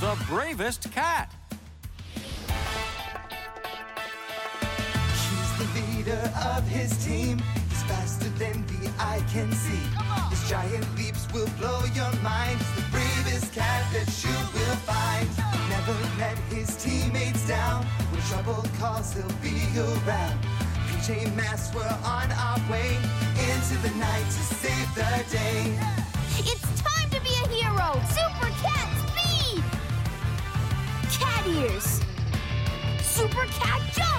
the bravest cat. He's the leader of his team. He's faster than the eye can see. His giant leaps will blow your mind. He's the bravest cat that you will find. Never let his teammates down. When trouble calls, he'll be around. PJ Masks, we're on our way into the night to save the day. It's time to be a hero! Super Cat ears! Super Cat Jump!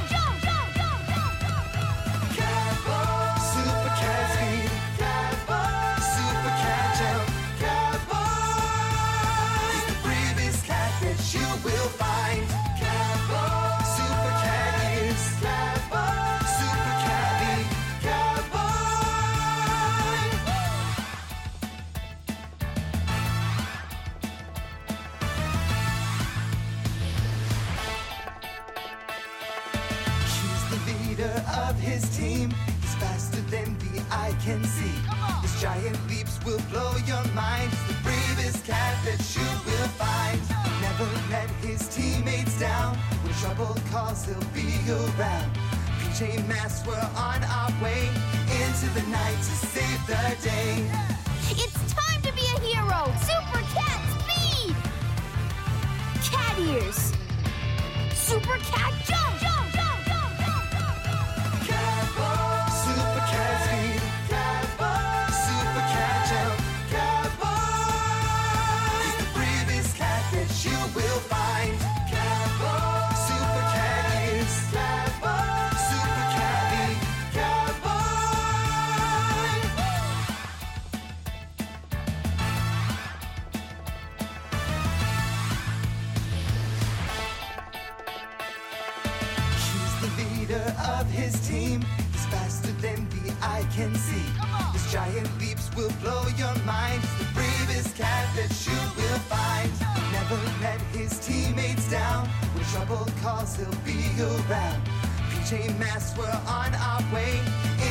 Can see. His giant leaps will blow your mind. He's the bravest cat that you will find. Never let his teammates down. When trouble calls, he'll be around. PJ Masks, we're on our way into the night to save the day. It's time to be a hero! Of his team. is faster than the eye can see. His giant leaps will blow your mind. He's the bravest cat that you will find. Never let his teammates down. When trouble calls, he'll be around. PJ Masks, we're on our way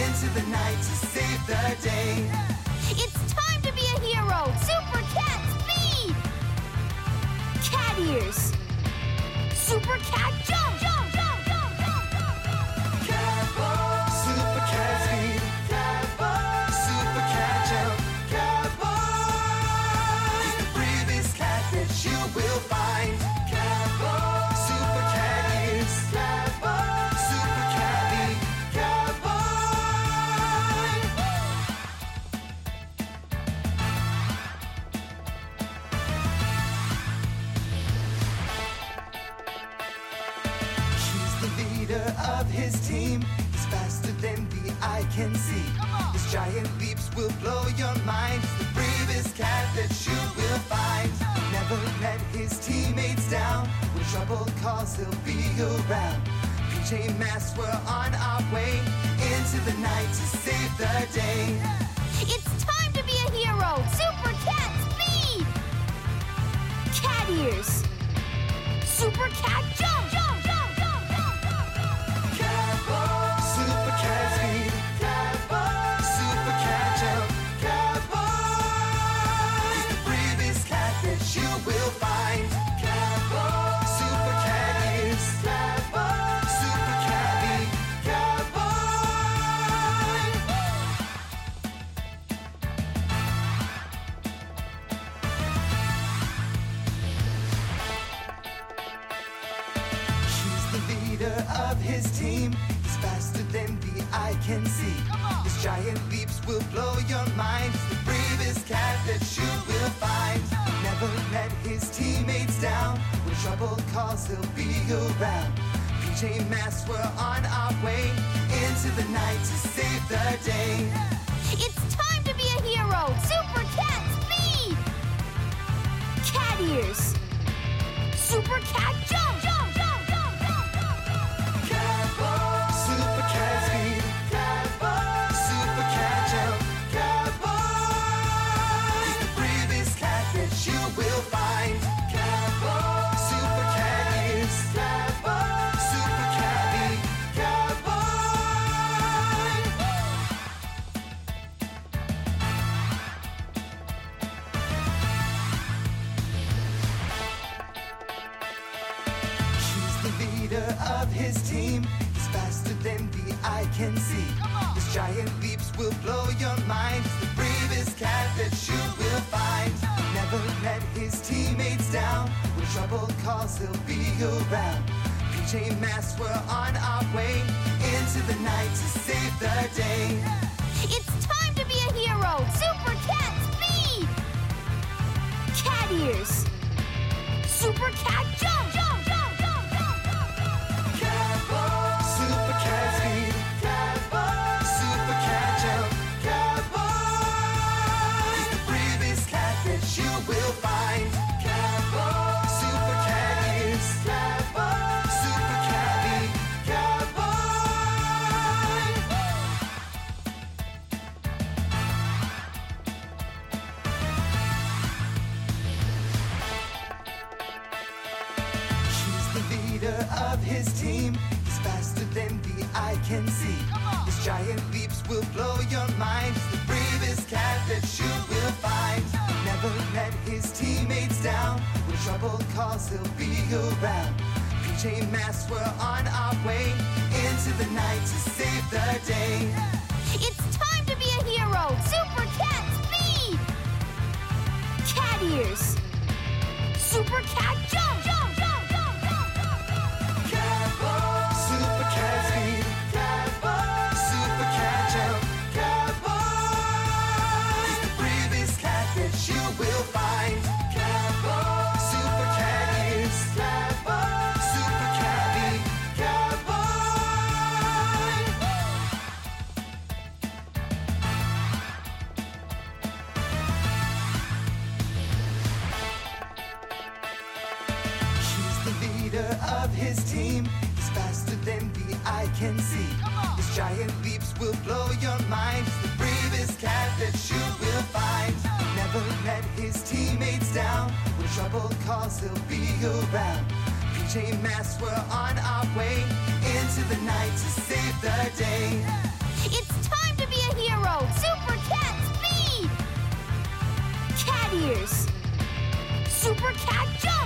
into the night to save the day. It's time to be a hero! Super Cat Speed! Cat ears! Super Cat Jump! Of his team. He's faster than the eye can see. His giant leaps will blow your mind. He's the bravest cat that you will find. Never let his teammates down. When trouble calls, he'll be around. PJ Masks, we're on our way into the night to save the day. It's time to be a hero! Super Cat Speed! Cat ears! Super Cat Jump! Leader of his team. He's faster than the eye can see. His giant leaps will blow your mind. He's the bravest cat that you will find. Never let his teammates down. When trouble calls, he'll be around. PJ Masks, we're on our way into the night to save the day. It's time to be a hero! Super Cat Speed! Cat ears! Super Cat Jump! Of his team. He's faster than the eye can see. His giant leaps will blow your mind. He's the bravest cat that you will find. Never let his teammates down. When trouble calls, he'll be around. PJ Masks, we're on our way into the night to save the day. It's time to be a hero! Super Cat Speed! Cat ears! Super Cat! Jump! Jump! Of his team. He's faster than the eye can see. His giant leaps will blow your mind. He's the bravest cat that you will find. Never let his teammates down. When trouble calls, he'll be around. PJ Masks, we're on our way into the night to save the day. It's time to be a hero! Super Cat Speed! Cat ears! Super Cat Jump! Of his team. He's faster than the eye can see. His giant leaps will blow your mind. He's the bravest cat that you will find. Never let his teammates down. When trouble calls, he'll be around. PJ Masks, we're on our way into the night to save the day. It's time to be a hero! Super Cat Speed! Cat ears! Super Cat! Jump!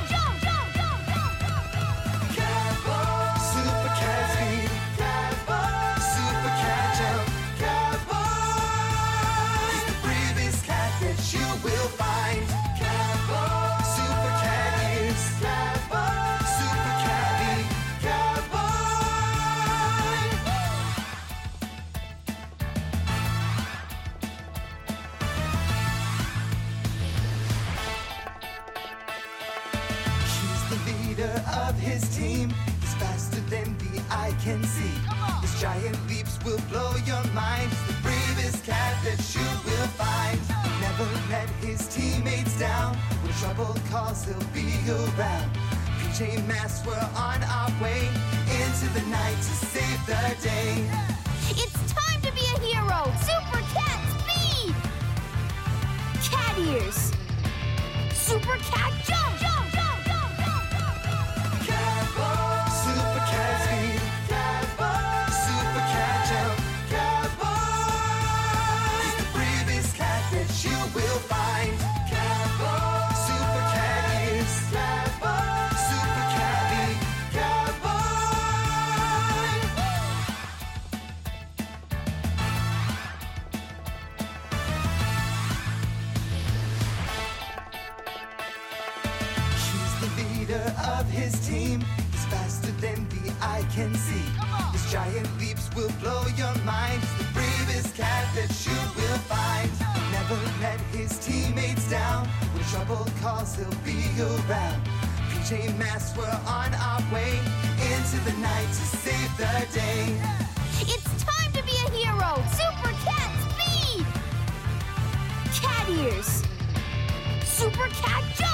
Can see. His giant leaps will blow your mind. He's the bravest cat that you will find. Never let his teammates down. When trouble calls, he'll be around. PJ Masks, we're on our way into the night to save the day. It's time to be a hero! Super Cat Speed! Cat ears! Super Cat! Jump! Will blow your mind. He's the bravest cat that you will find. Never let his teammates down. When trouble calls, he'll be around. PJ Masks, we're on our way into the night to save the day. It's time to be a hero! Super Cat Speed! Cat ears! Super Cat Jump!